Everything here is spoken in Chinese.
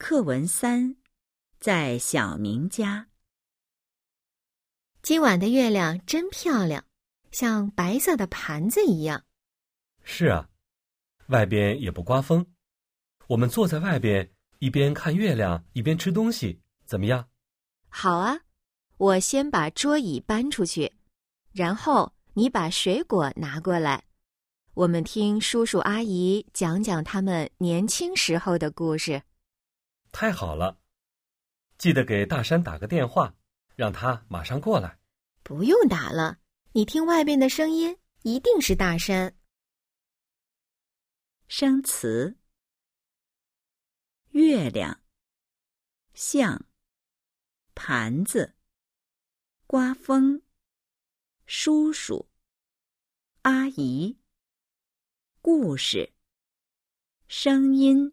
课文三，在小明家。今晚的月亮真漂亮，像白色的盘子一样。是啊，外边也不刮风，我们坐在外边，一边看月亮，一边吃东西，怎么样？好啊，我先把桌椅搬出去，然后你把水果拿过来，我们听叔叔阿姨讲讲他们年轻时候的故事。太好了，记得给大山打个电话，让他马上过来。不用打了，你听外边的声音，一定是大山。生词：月亮、像、盘子、刮风、叔叔、阿姨、故事、声音。